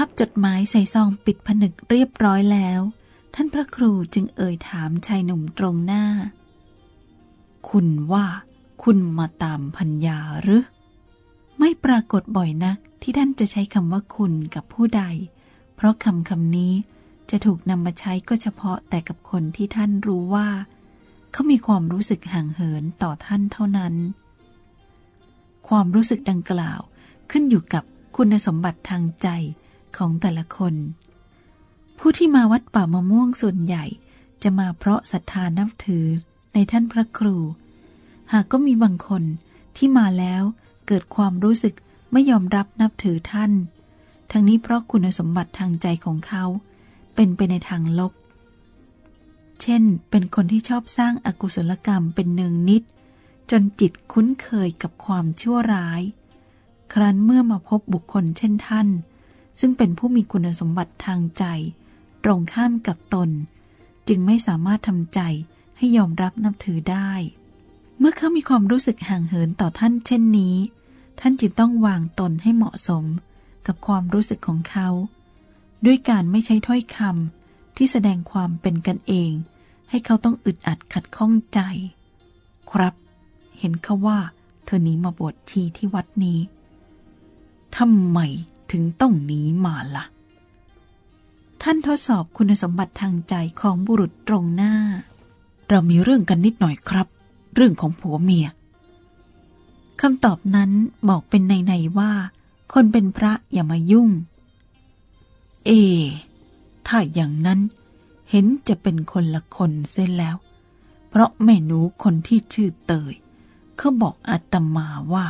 พับจดหมายใส่ซองปิดผนึกเรียบร้อยแล้ว ท่านพระครูจึงเอ่ยถามชายหนุ่มตรงหน้า คุณว่าคุณมาตามพัญญาหรือ ไม่ปรากฏบ่อยนักที่ท่านจะใช้คำว่าคุณกับผู้ใด เพราะคำคำนี้จะถูกนำมาใช้ก็เฉพาะแต่กับคนที่ท่านรู้ว่า เขามีความรู้สึกห่างเหินต่อท่านเท่านั้น ความรู้สึกดังกล่าวขึ้นอยู่กับคุณสมบัติทางใจ ของแต่ละคน ผู้ที่มาวัดป่ามะม่วงส่วนใหญ่จะมาเพราะศรัทธานับถือในท่านพระครู หากก็มีบางคนที่มาแล้วเกิดความรู้สึกไม่ยอมรับนับถือท่าน ทั้งนี้เพราะคุณสมบัติทางใจของเขา เป็นไปในทางลบ เช่น เป็นคนที่ชอบสร้างอากุศลกรรมเป็นเนืองนิด จนจิตคุ้นเคยกับความชั่วร้าย ครั้นเมื่อมาพบบุคคลเช่นท่าน ซึ่งเป็นผู้มีคุณสมบัติทางใจ ตรงข้ามกับตน จึงไม่สามารถทำใจให้ยอมรับนับถือได้ เมื่อเขามีความรู้สึกห่างเหินต่อท่านเช่นนี้ ท่านจึงต้องวางตนให้เหมาะสมกับความรู้สึกของเขา ด้วยการไม่ใช้ถ้อยคำที่แสดงความเป็นกันเอง ให้เขาต้องอึดอัดขัดข้องใจ ครับ เห็นเขาว่า เธอหนีมาบวชชีที่วัดนี้ทำไม ถึงต้องหนีมาละ่ะ ท่านทดสอบคุณสมบัติทางใจของบุรุษตรงหน้า เรามีเรื่องกันนิดหน่อยครับ เรื่องของผัวเมียคำตอบนั้นบอกเป็นในในว่า คนเป็นพระอย่ามายุ่ง เอ ถ้าอย่างนั้นเห็นจะเป็นคนละคนเส้นแล้ว เพราะแม่หนูคนที่ชื่อเตยเขาบอกอาตมาว่า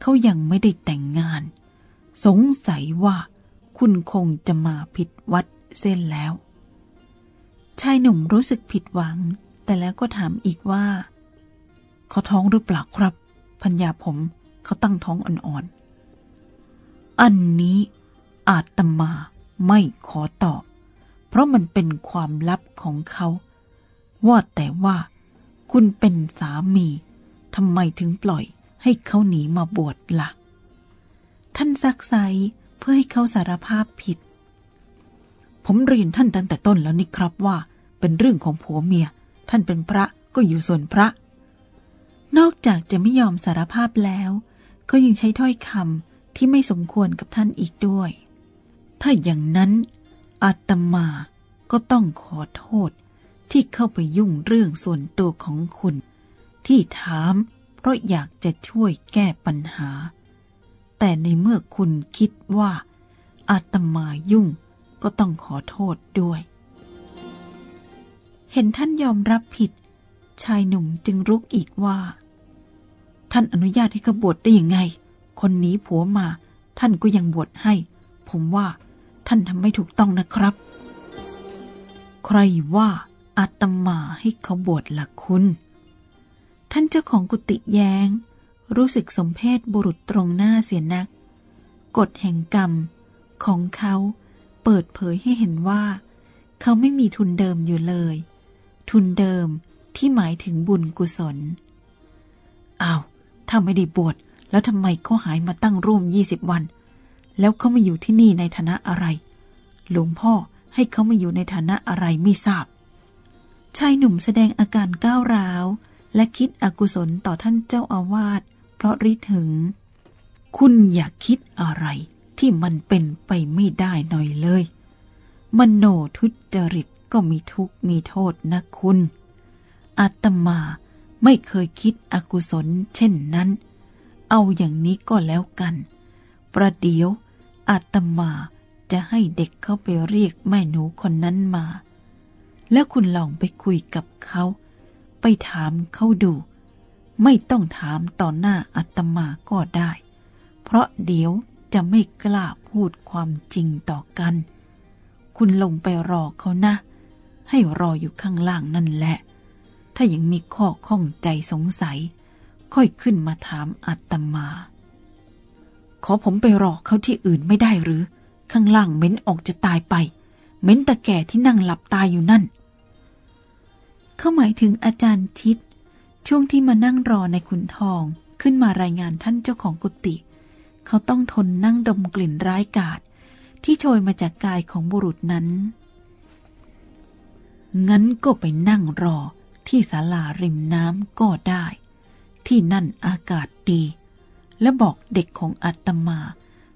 เขายังไม่ได้แต่งงาน สงสัยว่าคุณคงจะมาผิดวัดเส้นแล้ว ชายหนุ่มรู้สึกผิดหวัง แต่แล้วก็ถามอีกว่าเขาท้องหรือเปล่าครับพัญญาผมเขาตั้งท้องอ่อนๆ อันนี้อาตมาไม่ขอตอบ เพราะมันเป็นความลับของเขา ว่าแต่ว่า คุณเป็นสามีทำไมถึงปล่อยให้เขาหนีมาบวชละ่ะ ท่านซักไซเพื่อให้เขาสารภาพผิด ผมเรียนท่านตั้งแต่ต้นแล้วนี่ครับว่า เป็นเรื่องของผัวเมีย ท่านเป็นพระก็อยู่ส่วนพระ นอกจากจะไม่ยอมสารภาพแล้ว ก็ยังใช้ถ้อยคำที่ไม่สมควรกับท่านอีกด้วย ถ้าอย่างนั้นอาตมาก็ต้องขอโทษ ที่เข้าไปยุ่งเรื่องส่วนตัวของคุณ ที่ถามเพราะอยากจะช่วยแก้ปัญหา แต่ในเมื่อคุณคิดว่าอาตมายุ่งก็ต้องขอโทษด้วย เห็นท่านยอมรับผิด ชายหนุ่มจึงรุกอีกว่า ท่านอนุญาตให้เขาบวชได้ยังไง คนหนีผัวมา ท่านก็ยังบวชให้ ผมว่า ท่านทำไม่ถูกต้องนะครับ ใครว่าอาตมาให้เขาบวชละคุณ ท่านเจ้าของกุฏิแยง้ง รู้สึกสมเพศบุรุษตรงหน้าเสียนัก กฎแห่งกรรมของเขาเปิดเผยให้เห็นว่า เขาไม่มีทุนเดิมอยู่เลย ทุนเดิมที่หมายถึงบุญกุศลอ้าวถ้าไม่ได้บวชแล้วทำไมเขาหายมาตั้งร่วมยี่สิบวัน แล้วเขามาอยู่ที่นี่ในฐานะอะไร หลวงพ่อให้เขามาอยู่ในฐานะอะไรไม่ทราบ ชายหนุ่มแสดงอาการก้าวร้าว และคิดอกุศลต่อท่านเจ้าอาวาส เพราะริถึง คุณอย่าคิดอะไรที่มันเป็นไปไม่ได้หน่อยเลย มโนทุจริตก็มีทุกข์มีโทษนะคุณ อาตมาไม่เคยคิดอกุศลเช่นนั้น เอาอย่างนี้ก็แล้วกัน ประเดี๋ยวอาตมาจะให้เด็กเข้าไปเรียกแม่หนูคนนั้นมา แล้วคุณลองไปคุยกับเขา ไปถามเขาดู ไม่ต้องถามต่อหน้าอาตมาก็ได้ เพราะเดี๋ยวจะไม่กล้าพูดความจริงต่อกัน คุณลงไปรอเขานะ ให้รออยู่ข้างล่างนั่นแหละ ถ้ายังมีข้อข้องใจสงสัย ค่อยขึ้นมาถามอาตมา ขอผมไปรอเขาที่อื่นไม่ได้หรือ ข้างล่างเม้นออกจะตายไป เม้นตะแก่ที่นั่งหลับตายอยู่นั่น เขาหมายถึงอาจารย์ชิด ช่วงที่มานั่งรอในขุนทองขึ้นมารายงานท่านเจ้าของกุฏิเขาต้องทนนั่งดมกลิ่นร้ายกาจที่โชยมาจากกายของบุรุษนั้น งั้นก็ไปนั่งรอที่ศาลาริมน้ำก็ได้ ที่นั่นอากาศดี และบอกเด็กของอาตมา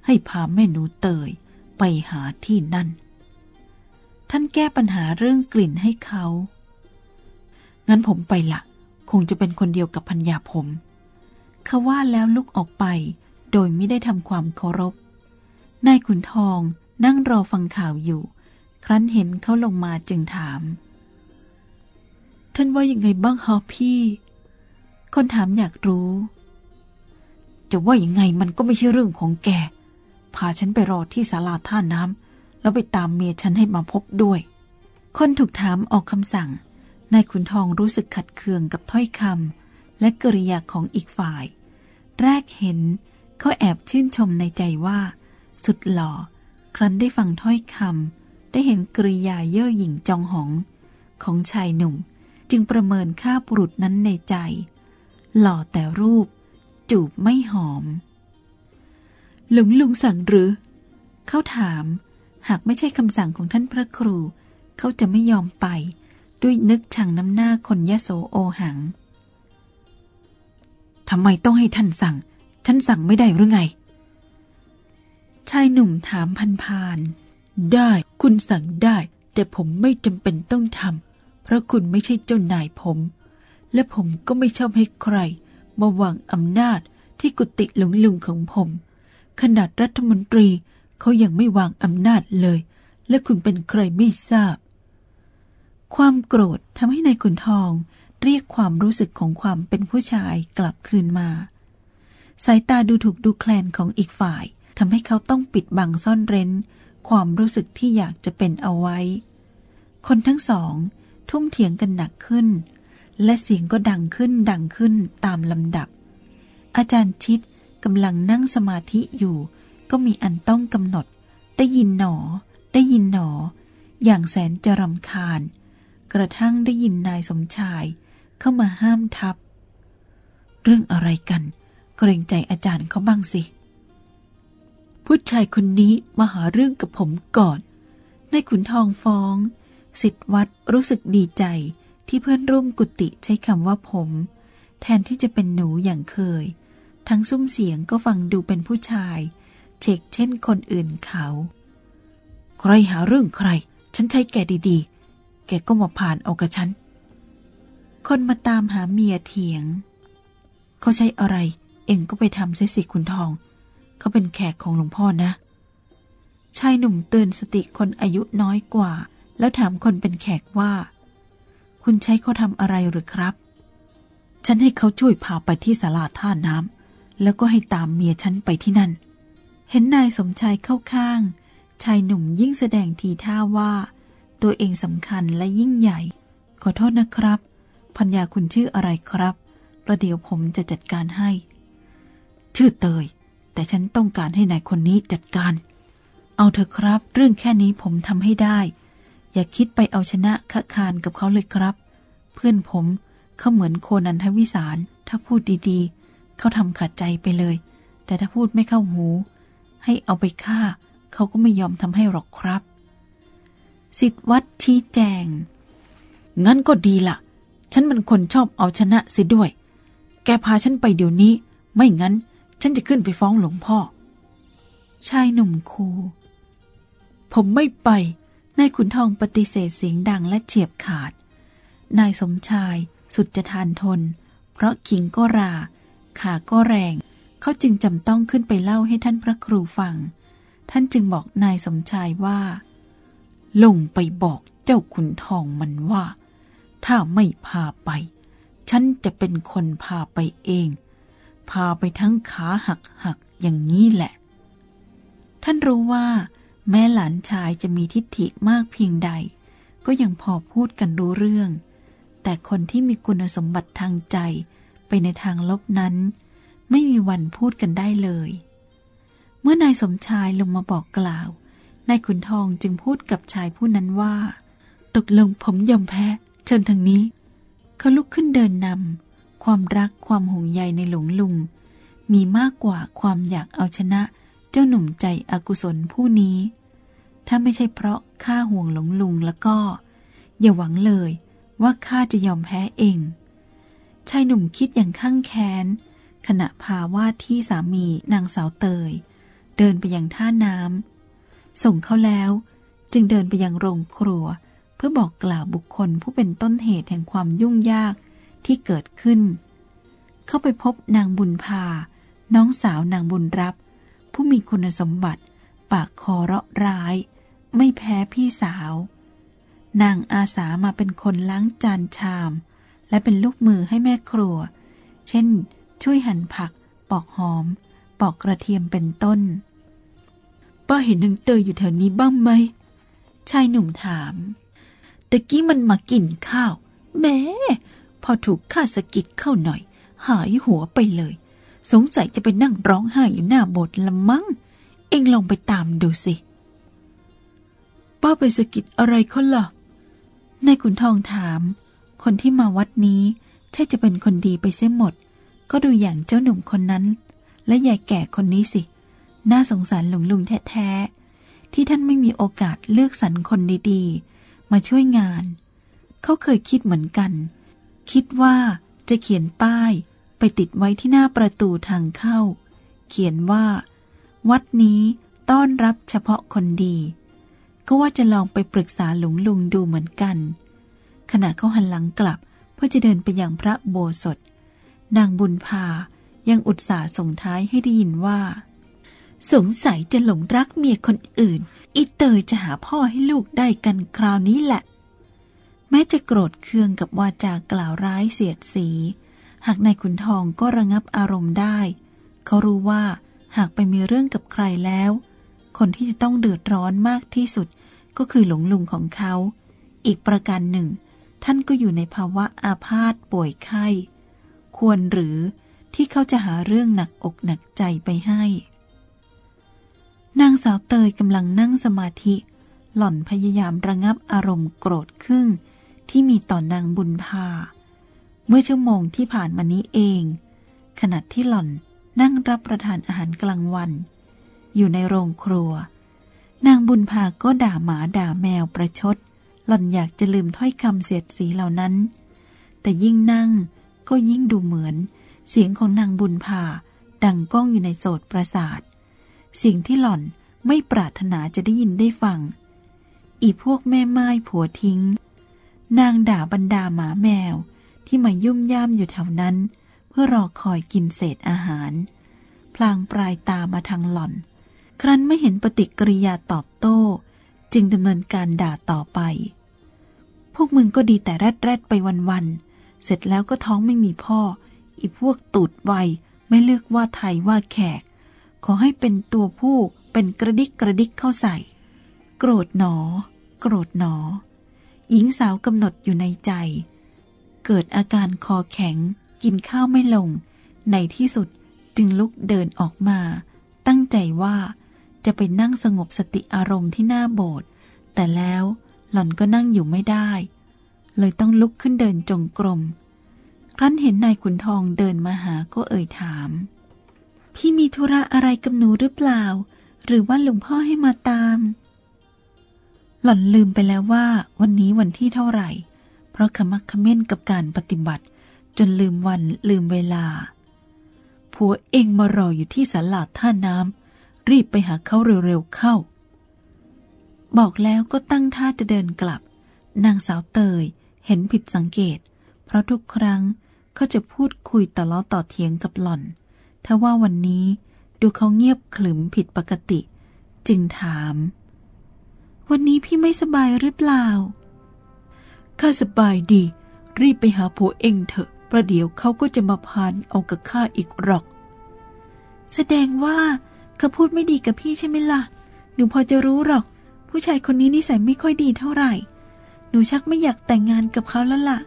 ให้พาแม่หนูเตยไปหาที่นั่น ท่านแก้ปัญหาเรื่องกลิ่นให้เขา งั้นผมไปละ คงจะเป็นคนเดียวกับพัญญาผมเขาว่าแล้วลุกออกไป โดยไม่ได้ทำความเคารพ นายขุนทองนั่งรอฟังข่าวอยู่ ครั้นเห็นเขาลงมาจึงถาม ท่านว่ายังไงบ้างฮะพี่ คนถามอยากรู้ จะว่ายังไงมันก็ไม่ใช่เรื่องของแก พาฉันไปรอที่ศาลาท่าน้ำแล้วไปตามเมียฉันให้มาพบด้วย คนถูกถามออกคำสั่ง นายขุนทองรู้สึกขัดเคืองกับถ้อยคำและกริยาของอีกฝ่าย แรกเห็นเขาแอบชื่นชมในใจว่า สุดหล่อ ครั้นได้ฟังถ้อยคำได้เห็นกริยาเย่อหยิ่งจองหอง ของชายหนุ่ม จึงประเมินค่าบุรุษนั้นในใจ หล่อแต่รูป จูบไม่หอม หลงลุงสั่งหรือ เขาถาม หากไม่ใช่คำสั่งของท่านพระครู เขาจะไม่ยอมไป ด้วยนึกชังน้ำหน้าคนยโสโอหัง ทำไมต้องให้ท่านสั่ง ท่านสั่งไม่ได้หรือไง ชายหนุ่มถามพันพานได้คุณสั่งได้ แต่ผมไม่จำเป็นต้องทำเพราะคุณไม่ใช่เจ้านายผม และผมก็ไม่ชอบให้ใคร มาวางอำนาจที่กุฏิหลงลุงของผม ขนาดรัฐมนตรีเขายังไม่วางอำนาจเลย และคุณเป็นใครไม่ทราบ ความโกรธทำให้ในายขุนทองเรียกความรู้สึกของความเป็นผู้ชายกลับคืนมา สายตาดูถูกดูแคลนของอีกฝ่ายทำให้เขาต้องปิดบังซ่อนเร้น ความรู้สึกที่อยากจะเป็นเอาไว้ คนทั้งสอง ทุ่มเถียงกันหนักขึ้น และเสียงก็ดังขึ้นดังขึ้นตามลำดับ อาจารย์ชิดกำลังนั่งสมาธิอยู่ ก็มีอันต้องกำหนด ได้ยินหนอ ได้ยินหนอ อย่างแสนจะรำคาญ กระทั่งได้ยินนายสมชายเข้ามาห้ามทับ เรื่องอะไรกัน เกรงใจอาจารย์เขาบ้างสิ ผู้ชายคนนี้มาหาเรื่องกับผมก่อนนายขุนทองฟ้อง สิทธวัดรู้สึกดีใจที่เพื่อนร่วมกุฏิใช้คำว่าผม แทนที่จะเป็นหนูอย่างเคย ทั้งซุ้มเสียงก็ฟังดูเป็นผู้ชาย เชกเช่นคนอื่นเขา ใครหาเรื่องใคร ฉันใช้แกดีๆ แกก็มาผ่านเอากับฉัน คนมาตามหาเมียเถียง เขาใช้อะไรเองก็ไปทำเสียสิคุณทอง เขาเป็นแขกของหลวงพ่อนะ ชายหนุ่มเตือนสติคนอายุน้อยกว่า แล้วถามคนเป็นแขกว่า คุณใช้เขาทำอะไรหรือครับ ฉันให้เขาช่วยพาไปที่ศาลาท่าน้ำแล้วก็ให้ตามเมียฉันไปที่นั่น เห็นนายสมชายเข้าข้าง ชายหนุ่มยิ่งแสดงทีท่าว่า ตัวเองสำคัญและยิ่งใหญ่ ขอโทษนะครับพัญญาคุณชื่ออะไรครับ ประเดี๋ยวผมจะจัดการให้ ชื่อเตย แต่ฉันต้องการให้นายคนนี้จัดการ เอาเถอะครับ เรื่องแค่นี้ผมทำให้ได้ อย่าคิดไปเอาชนะคะคานกับเขาเลยครับ เพื่อนผมเขาเหมือนโคนันทวิสาร ถ้าพูดดีๆ เขาทำขัดใจไปเลย แต่ถ้าพูดไม่เข้าหู ให้เอาไปฆ่า เขาก็ไม่ยอมทำให้หรอกครับ สิทธวัดชี้แจง งั้นก็ดีละฉันมันคนชอบเอาชนะสิด้วย แกพาฉันไปเดี๋ยวนี้ ไม่งั้น ฉันจะขึ้นไปฟ้องหลวงพ่อ ชายหนุ่มคูผมไม่ไป นายขุนทองปฏิเสธเสียงดังและเฉียบขาด นายสมชายสุดจะทานทน เพราะขิงก็รา ขาก็แรง เขาจึงจำต้องขึ้นไปเล่าให้ท่านพระครูฟัง ท่านจึงบอกนายสมชายว่า ลงไปบอกเจ้าขุนทองมันว่า ถ้าไม่พาไป ฉันจะเป็นคนพาไปเอง พาไปทั้งขาหักหักอย่างนี้แหละ ท่านรู้ว่า แม้หลานชายจะมีทิฏฐิมากเพียงใด ก็ยังพอพูดกันรู้เรื่อง แต่คนที่มีคุณสมบัติทางใจไปในทางลบนั้น ไม่มีวันพูดกันได้เลย เมื่อนายสมชายลงมาบอกกล่าว นายขุนทองจึงพูดกับชายผู้นั้นว่า ตกลงผมยอมแพ้ เชิญทางนี้ เขาลุกขึ้นเดินนำความรักความห่วงใยในหลวงลุง มีมากกว่าความอยากเอาชนะ เจ้าหนุ่มใจอกุศลผู้นี้ ถ้าไม่ใช่เพราะข้าห่วงหลงลุงแล้วก็ อย่าหวังเลยว่าข้าจะยอมแพ้เอง ชายหนุ่มคิดอย่างข้างแค้น ขณะพาว่าที่สามีนางสาวเตย เดินไปยังท่าน้ำ ส่งเขาแล้ว จึงเดินไปยังโรงครัว เพื่อบอกกล่าวบุคคลผู้เป็นต้นเหตุแห่งความยุ่งยากที่เกิดขึ้น เข้าไปพบนางบุญพา น้องสาวนางบุญรับ ผู้มีคุณสมบัติ ปากคอเราะร้าย ไม่แพ้พี่สาว นางอาสามาเป็นคนล้างจานชาม และเป็นลูกมือให้แม่ครัว เช่น ช่วยหั่นผัก ปอกหอม ปอกกระเทียมเป็นต้น ป้าเห็นนางเตยอยู่แถวนี้บ้างไหม ชายหนุ่มถาม ตะกี้มันมากินข้าวแม่พอถูกข้าสะกิดเข้าหน่อย หายหัวไปเลย สงสัยจะไปนั่งร้องไห้อยู่หน้าโบสถ์ละมั้ง เอ็งลองไปตามดูสิ ป้าไปสะกิดอะไรเขาล่ะ นายขุนทองถาม คนที่มาวัดนี้ใช่จะเป็นคนดีไปเสียหมด ก็ดูอย่างเจ้าหนุ่มคนนั้น และยายแก่คนนี้สิ น่าสงสารหลวงลุงแท้ๆ ที่ท่านไม่มีโอกาสเลือกสรรคนดีๆ มาช่วยงาน เขาเคยคิดเหมือนกัน คิดว่าจะเขียนป้ายไปติดไว้ที่หน้าประตูทางเข้า เขียนว่า วัดนี้ต้อนรับเฉพาะคนดี ก็ว่าจะลองไปปรึกษาหลวงลุงดูเหมือนกัน ขณะเขาหันหลังกลับเพื่อจะเดินไปยังพระโบสถนางบุญพายังอุตส่าห์ส่งท้ายให้ได้ยินว่า สงสัยจะหลงรักเมียคนอื่น อีเตยจะหาพ่อให้ลูกได้กันคราวนี้แหละ แม้จะโกรธเคืองกับวาจากล่าวร้ายเสียดสี หากนายขุนทองก็ระงับอารมณ์ได้ เขารู้ว่าหากไปมีเรื่องกับใครแล้ว คนที่จะต้องเดือดร้อนมากที่สุดก็คือหลวงลุงของเขา อีกประการหนึ่ง ท่านก็อยู่ในภาวะอาพาธป่วยไข้ ควรหรือที่เขาจะหาเรื่องหนักอกหนักใจไปให้ นางสาวเตยกำลังนั่งสมาธิ หล่อนพยายามระงับอารมณ์โกรธขึ้น ที่มีต่อนางบุญพา เมื่อชั่วโมงที่ผ่านมานี้เอง ขณะที่หล่อนนั่งรับประทานอาหารกลางวัน อยู่ในโรงครัว นางบุญพาก็ด่าหมาด่าแมวประชด หล่อนอยากจะลืมถ้อยคำเสียดสีเหล่านั้น แต่ยิ่งนั่งก็ยิ่งดูเหมือน เสียงของนางบุญพาดังก้องอยู่ในโสดประสาท สิ่งที่หล่อนไม่ปรารถนาจะได้ยินได้ฟัง อีพวกแม่ไม้ผัวทิ้ง นางด่าบรรดาหมาแมวที่มายุ่มย่ามอยู่แถวนั้น เพื่อรอคอยกินเศษอาหาร พลางปลายตามาทางหล่อน ครั้นไม่เห็นปฏิกิริยาตอบโต้ จึงดำเนินการด่าต่อไป พวกมึงก็ดีแต่แรดแรดไปวันๆ เสร็จแล้วก็ท้องไม่มีพ่อ อีพวกตูดไวไม่เลือกว่าไทยว่าแขก ขอให้เป็นตัวผู้เป็นกระดิกกระดิกเข้าใส่ โกรธหนอ โกรธหนอ หญิงสาวกำหนดอยู่ในใจ เกิดอาการคอแข็ง กินข้าวไม่ลง ในที่สุดจึงลุกเดินออกมา ตั้งใจว่าจะไปนั่งสงบสติอารมณ์ที่หน้าโบสถ์แต่แล้วหล่อนก็นั่งอยู่ไม่ได้ เลยต้องลุกขึ้นเดินจงกรม ครั้นเห็นนายขุนทองเดินมาหาก็เอ่ยถาม พี่มีธุระอะไรกับหนูหรือเปล่า หรือว่าหลวงพ่อให้มาตาม หล่อนลืมไปแล้วว่า วันนี้วันที่เท่าไหร่ เพราะขมักเขม้นกับการปฏิบัติ จนลืมวันลืมเวลา ผัวเองมารออยู่ที่ศาลาท่าน้ำรีบไปหาเขาเร็วๆเข้า บอกแล้วก็ตั้งท่าจะเดินกลับ นางสาวเตยเห็นผิดสังเกต เพราะทุกครั้งเขาจะพูดคุยต่อล้อต่อเถียงกับหล่อน ถ้าว่าวันนี้ดูเขาเงียบขรึมผิดปกติ จึงถาม วันนี้พี่ไม่สบายหรือเปล่า ข้าสบายดี รีบไปหาผัวเองเถอะ ประเดี๋ยวเขาก็จะมาพานเอากับข้าอีกหรอก แสดงว่าเขาพูดไม่ดีกับพี่ใช่ไหมล่ะ หนูพอจะรู้หรอก ผู้ชายคนนี้นิสัยไม่ค่อยดีเท่าไหร่ หนูชักไม่อยากแต่งงานกับเขาแล้วล่ะ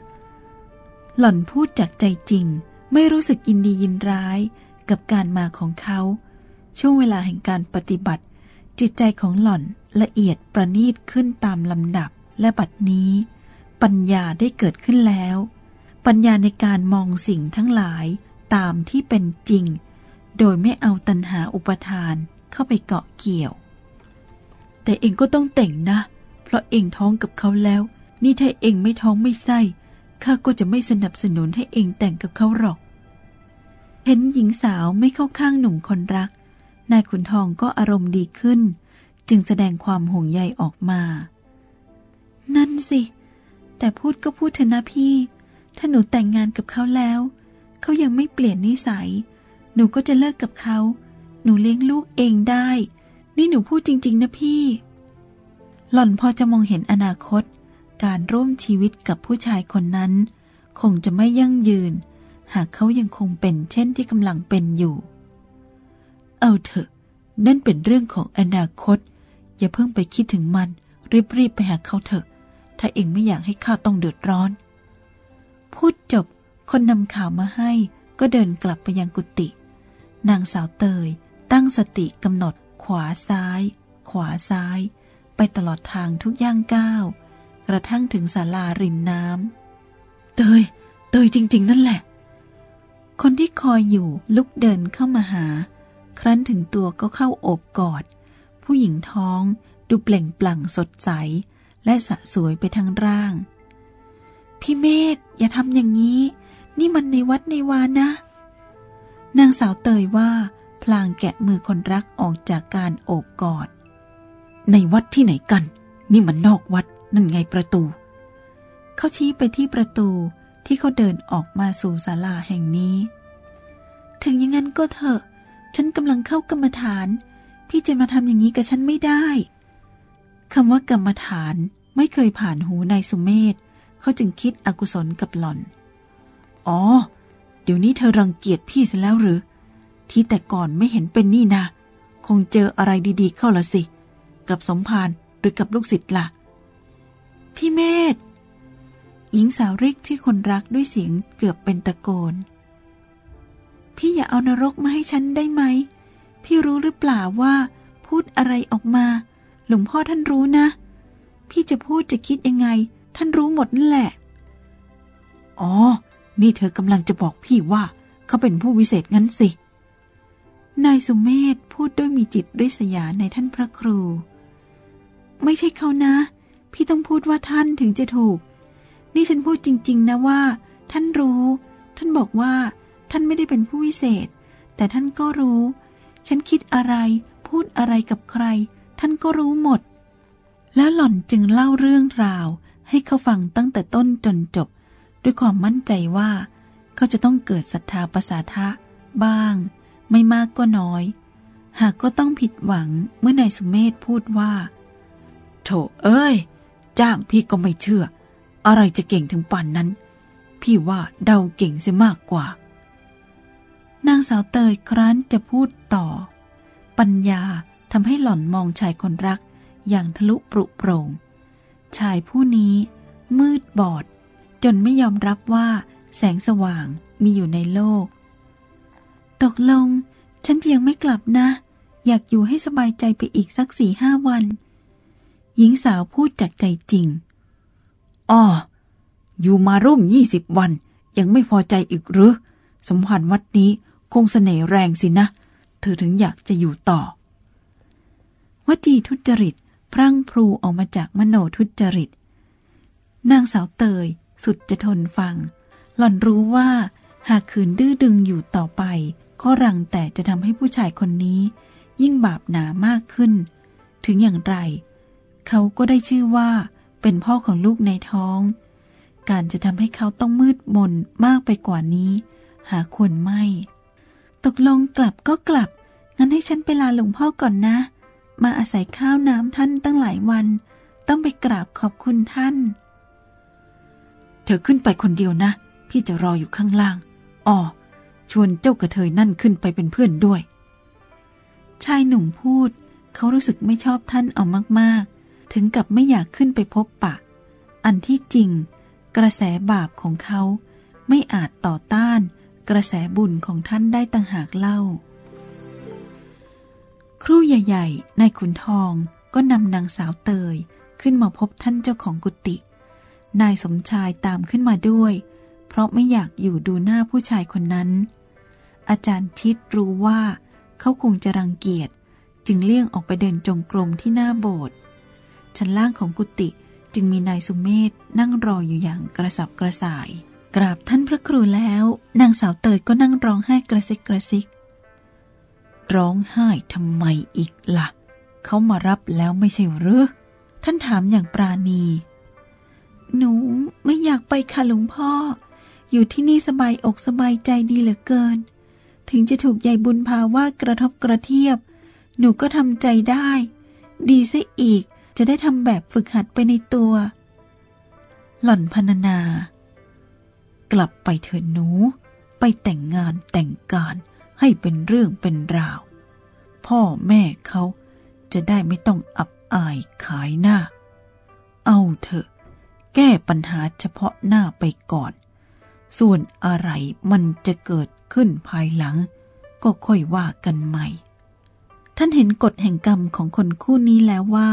หล่อนพูดจากใจจริง ไม่รู้สึกยินดียินร้าย กับการมาของเขา ช่วงเวลาแห่งการปฏิบัติ จิตใจของหล่อนละเอียดประณีตขึ้นตามลำดับและบัดนี้ ปัญญาได้เกิดขึ้นแล้ว ปัญญาในการมองสิ่งทั้งหลายตามที่เป็นจริง โดยไม่เอาตัณหาอุปทานเข้าไปเกาะเกี่ยว แต่เองก็ต้องแต่งนะ เพราะเองท้องกับเขาแล้ว นี่ถ้าเองไม่ท้องไม่ไส้ข้าก็จะไม่สนับสนุนให้เองแต่งกับเขาหรอก เห็นหญิงสาวไม่เข้าข้างหนุ่มคนรัก นายขุนทองก็อารมณ์ดีขึ้น จึงแสดงความห่วงใยออกมา นั่นสิ แต่พูดก็พูดเถอะนะพี่ ถ้าหนูแต่งงานกับเขาแล้ว เขายังไม่เปลี่ยนนิสัย หนูก็จะเลิกกับเขา หนูเลี้ยงลูกเองได้ นี่หนูพูดจริง ๆ นะพี่ หล่อนพอจะมองเห็นอนาคต การร่วมชีวิตกับผู้ชายคนนั้น คงจะไม่ยั่งยืน หากเขายังคงเป็นเช่นที่กำลังเป็นอยู่ เอาเถอะ นั่นเป็นเรื่องของอนาคต อย่าเพิ่งไปคิดถึงมัน รีบๆไปหาเขาเถอะ ถ้าเองไม่อยากให้ข้าต้องเดือดร้อน พูดจบ คนนำข่าวมาให้ก็เดินกลับไปยังกุฏิ นางสาวเตย ตั้งสติกำหนด ขวาซ้าย ขวาซ้าย ไปตลอดทางทุกย่างก้าว กระทั่งถึงศาลาริมน้ำ เตย เตยจริง ๆ นั่นแหละ คนที่คอยอยู่ลุกเดินเข้ามาหา ครั้นถึงตัวก็เข้าโอบกอด ผู้หญิงท้องดูเปล่งปลั่งสดใส และสะสวยไปทั้งร่าง พี่เมธอย่าทำอย่างนี้ นี่มันในวัดในวานะ นางสาวเตยว่าพลางแกะมือคนรักออกจากการโอบกอด ในวัดที่ไหนกัน นี่มันนอกวัดนั่นไงประตู เขาชี้ไปที่ประตู ที่เขาเดินออกมาสู่ศาลาแห่งนี้ ถึงอย่างนั้นก็เถอะ ฉันกำลังเข้ากรรมฐาน พี่จะมาทำอย่างนี้กับฉันไม่ได้คำว่ากรรมฐานไม่เคยผ่านหูนายสุเมธเขาจึงคิดอกุศลกับหล่อน อ๋อ เดี๋ยวนี้เธอรังเกียจพี่เสียแล้วหรือ ที่แต่ก่อนไม่เห็นเป็นนี่นะ คงเจออะไรดีๆ เข้าละสิ กับสมภารหรือกับลูกศิษย์ละ่ะ พี่เมธ หญิงสาวเรียกที่คนรักด้วยเสียงเกือบเป็นตะโกน พี่อย่าเอานรกมาให้ฉันได้ไหม พี่รู้หรือเปล่าว่า พูดอะไรออกมา หลวงพ่อท่านรู้นะ พี่จะพูดจะคิดยังไง ท่านรู้หมดนั่นแหละ อ๋อ นี่เธอกำลังจะบอกพี่ว่า เขาเป็นผู้วิเศษงั้นสิ นายสุเมธพูดด้วยมีจิตริษยาในท่านพระครู ไม่ใช่เขานะ พี่ต้องพูดว่าท่านถึงจะถูก นี่ฉันพูดจริง ๆ นะว่า ท่านรู้ ท่านบอกว่า ท่านไม่ได้เป็นผู้วิเศษ แต่ท่านก็รู้ ฉันคิดอะไร พูดอะไรกับใคร ท่านก็รู้หมด แล้วหล่อนจึงเล่าเรื่องราว ให้เขาฟังตั้งแต่ต้นจนจบ ด้วยความมั่นใจว่า เขาจะต้องเกิดศรัทธาประสาทะ บ้าง ไม่มากก็น้อย หากก็ต้องผิดหวังเมื่อนายสุเมธพูดว่าโถเอ้ย จ้างพี่ก็ไม่เชื่อ อะไรจะเก่งถึงป่านนั้น พี่ว่าเดาเก่งเสียมากกว่า นางสาวเตยครั้นจะพูดต่อ ปัญญาทำให้หล่อนมองชายคนรักอย่างทะลุปรุโปร่ง ชายผู้นี้ มืดบอด จนไม่ยอมรับว่า แสงสว่างมีอยู่ในโลก ตกลง ฉันยังไม่กลับนะ อยากอยู่ให้สบายใจไปอีกสักสี่ห้าวัน หญิงสาวพูดจากใจจริง อ๋ออยู่มาร่วมยี่สิบวัน ยังไม่พอใจอีกหรือ สมภารวัดนี้คงเสน่ห์แรงสินะ เธอถึงอยากจะอยู่ต่อ วจีทุจริต พรั่งพรูออกมาจากมโนทุจริต นางสาวเตยสุดจะทนฟัง หล่อนรู้ว่าหากขืนดื้อดึงอยู่ต่อไป ก็รังแต่จะทำให้ผู้ชายคนนี้ ยิ่งบาปหนามากขึ้น ถึงอย่างไร เขาก็ได้ชื่อว่า เป็นพ่อของลูกในท้อง การจะทำให้เขาต้องมืดมนมากไปกว่านี้ หาควรไม่ ตกลงกลับก็กลับ งั้นให้ฉันไปลาหลวงพ่อก่อนนะ มาอาศัยข้าวน้ำท่านตั้งหลายวัน ต้องไปกราบขอบคุณท่าน เธอขึ้นไปคนเดียวนะ พี่จะรออยู่ข้างล่างอ๋อชวนเจ้ากระเทยนั่นขึ้นไปเป็นเพื่อนด้วย ชายหนุ่มพูด เขารู้สึกไม่ชอบท่านเอามากๆ ถึงกับไม่อยากขึ้นไปพบปะ อันที่จริง กระแสบาปของเขาไม่อาจต่อต้านกระแสบุญของท่านได้ต่างหากเล่า ครู่ใหญ่ๆนขุนทองก็นำนางสาวเตยขึ้นมาพบท่านเจ้าของกุฏิ นายสมชายตามขึ้นมาด้วย เพราะไม่อยากอยู่ดูหน้าผู้ชายคนนั้น อาจารย์ชิดรู้ว่าเขาคงจะรังเกียจจึงเลี่ยงออกไปเดินจงกรมที่หน้าโบสถ์ ชั้นล่างของกุฏิจึงมีนายสุเมธนั่งรออยู่อย่างกระสับกระส่าย กราบท่านพระครูแล้ว นางสาวเตยก็นั่งร้องไห้กระซิกกระซิก ร้องไห้ทำไมอีกละ่ะ เขามารับแล้วไม่ใช่หรือท่านถามอย่างปราณี หนูไม่อยากไปค่ะหลวงพ่อ อยู่ที่นี่สบายอกสบายใจดีเหลือเกิน ถึงจะถูกยายบุญพาว่ากระทบกระเทียบ หนูก็ทำใจได้ ดีซะอีก จะได้ทำแบบฝึกหัดไปในตัว หล่อนพนานา กลับไปเถิดหนู ไปแต่งงานแต่งการให้เป็นเรื่องเป็นราว พ่อแม่เขาจะได้ไม่ต้องอับอายขายหน้า เอาเถอะ แก้ปัญหาเฉพาะหน้าไปก่อน ส่วนอะไรมันจะเกิดขึ้นภายหลัง ก็ค่อยว่ากันใหม่ ท่านเห็นกฎแห่งกรรมของคนคู่นี้แล้วว่า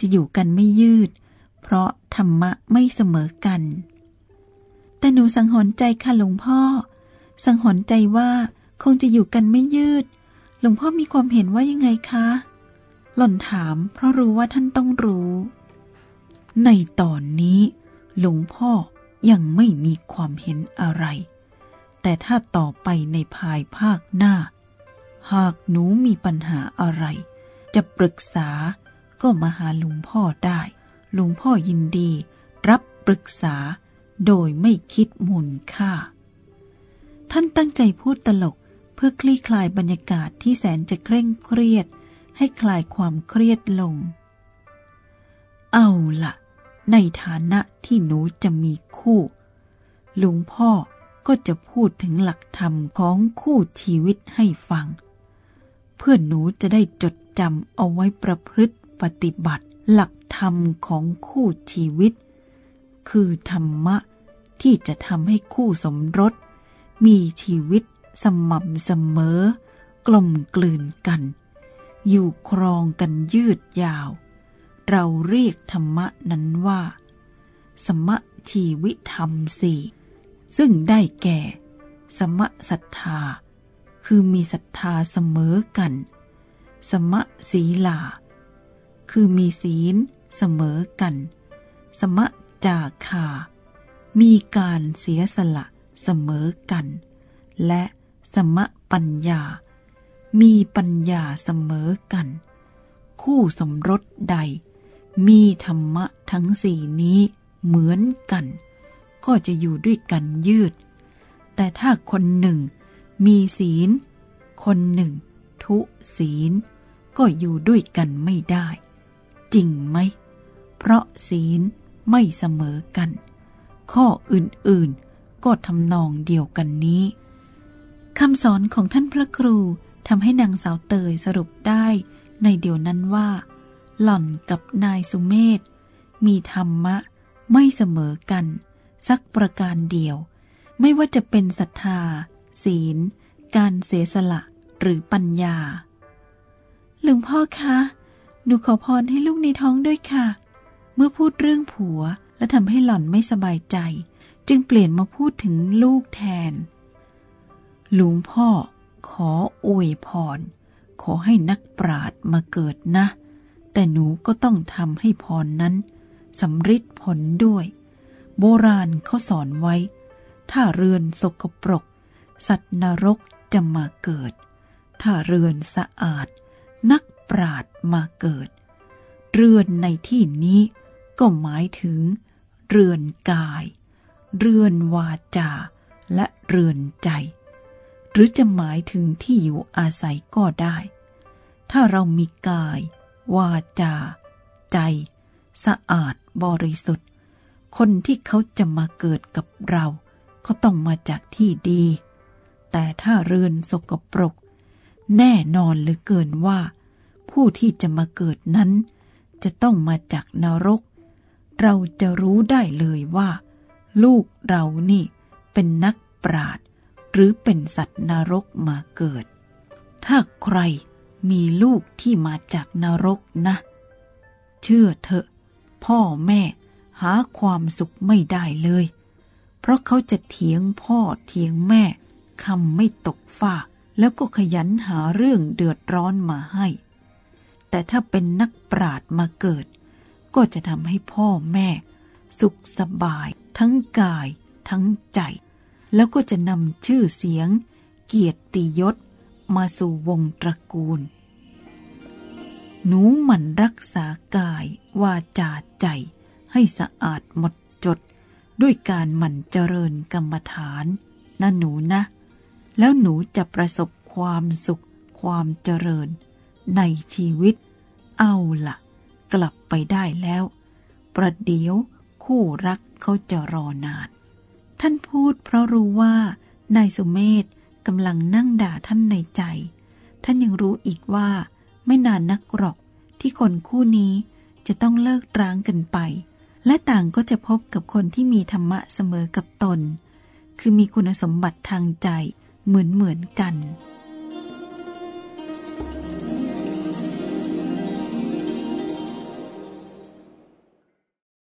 จะอยู่กันไม่ยืด เพราะธรรมะไม่เสมอกัน แต่หนูสังหรณ์ใจค่ะหลวงพ่อ สังหรณ์ใจว่าคงจะอยู่กันไม่ยืด หลวงพ่อมีความเห็นว่ายังไงคะ หล่อนถามเพราะรู้ว่าท่านต้องรู้ ในตอนนี้ หลวงพ่อยังไม่มีความเห็นอะไร แต่ถ้าต่อไปในภายภาคหน้า หากหนูมีปัญหาอะไร จะปรึกษา ก็มาหาหลวงพ่อได้หลวงพ่อยินดี รับปรึกษา โดยไม่คิดมูลค่า ท่านตั้งใจพูดตลกเพื่อคลี่คลายบรรยากาศที่แสนจะเคร่งเครียด ให้คลายความเครียดลง เอาละในฐานะที่หนูจะมีคู่ลวงพ่อก็จะพูดถึงหลักธรรมของคู่ชีวิตให้ฟัง เพื่อนหนูจะได้จดจำเอาไว้ประพฤติ ปฏิบัติหลักธรรมของคู่ชีวิต คือธรรมะที่จะทำให้คู่สมรส มีชีวิตสม่ำเสมอ กลมกลืนกัน อยู่ครองกันยืดยาว เราเรียกธรรมะนั้นว่า สมะชีวิธรรมสี่ซึ่งได้แก่ สมะศรัทธา คือมีศรัทธาเสมอกัน สมะศีลา คือมีศีลเสมอกัน สมะจาคา มีการเสียสละเสมอกัน และสมะปัญญา มีปัญญาเสมอกัน คู่สมรสใด มีธรรมะทั้งสี่นี้เหมือนกัน ก็จะอยู่ด้วยกันยืด แต่ถ้าคนหนึ่ง มีศีล คนหนึ่ง ทุศีล ก็อยู่ด้วยกันไม่ได้ จริงไหม เพราะศีลไม่เสมอกัน ข้ออื่นๆ ก็ทำนองเดียวกันนี้คำสอนของท่านพระครูทำให้นางสาวเตยสรุปได้ในเดียวนั้นว่า หล่อนกับนายสุเมธมีธรรมะไม่เสมอกัน สักประการเดียว ไม่ว่าจะเป็นศรัทธา ศีล การเสียสละหรือปัญญา หลวงพ่อคะ หนูขอพรให้ลูกในท้องด้วยค่ะ เมื่อพูดเรื่องผัวและทำให้หล่อนไม่สบายใจ จึงเปลี่ยนมาพูดถึงลูกแทน หลวงพ่อขออวยพร ขอให้นักปราดมาเกิดนะ แต่หนูก็ต้องทำให้พรนั้นสำฤทธิ์ผลด้วย โบราณเขาสอนไว้ ถ้าเรือนสกปรก สัตว์นรกจะมาเกิด ถ้าเรือนสะอาด นัก ปราดมาเกิด เรือนในที่นี้ก็หมายถึง เรือนกาย เรือนวาจา และเรือนใจ หรือจะหมายถึงที่อยู่อาศัยก็ได้ ถ้าเรามีกาย วาจา ใจ สะอาดบริสุทธิ์ คนที่เขาจะมาเกิดกับเรา ก็ต้องมาจากที่ดี แต่ถ้าเรือนสกปรก แน่นอนเหลือเกินว่า ผู้ที่จะมาเกิดนั้น จะต้องมาจากนรก เราจะรู้ได้เลยว่า ลูกเรานี่เป็นนักปราดหรือเป็นสัตว์นรกมาเกิด ถ้าใครมีลูกที่มาจากนรกนะ เชื่อเถอะ พ่อแม่หาความสุขไม่ได้เลย เพราะเขาจะเถียงพ่อเถียงแม่คำไม่ตกฟ้าแล้วก็ขยันหาเรื่องเดือดร้อนมาให้ แต่ถ้าเป็นนักปราดมาเกิด ก็จะทำให้พ่อแม่ สุขสบาย ทั้งกาย ทั้งใจ แล้วก็จะนำชื่อเสียง เกียรติยศ มาสู่วงตระกูล หนูหมั่นรักษากายวาจาใจ ให้สะอาดหมดจด ด้วยการหมั่นเจริญกรรมฐานนะหนูนะ แล้วหนูจะประสบความสุขความเจริญในชีวิต เอาละ่ะกลับไปได้แล้ว ประเดี๋ยวคู่รักเขาจะรอนาน ท่านพูดเพราะรู้ว่านายสุเมธกำลังนั่งด่าท่านในใจ ท่านยังรู้อีกว่า ไม่นานนักหรอกที่คนคู่นี้จะต้องเลิกร้างกันไป และต่างก็จะพบกับคนที่มีธรรมะเสมอกับตน คือมีคุณสมบัติทางใจเหมือนเหมือนกัน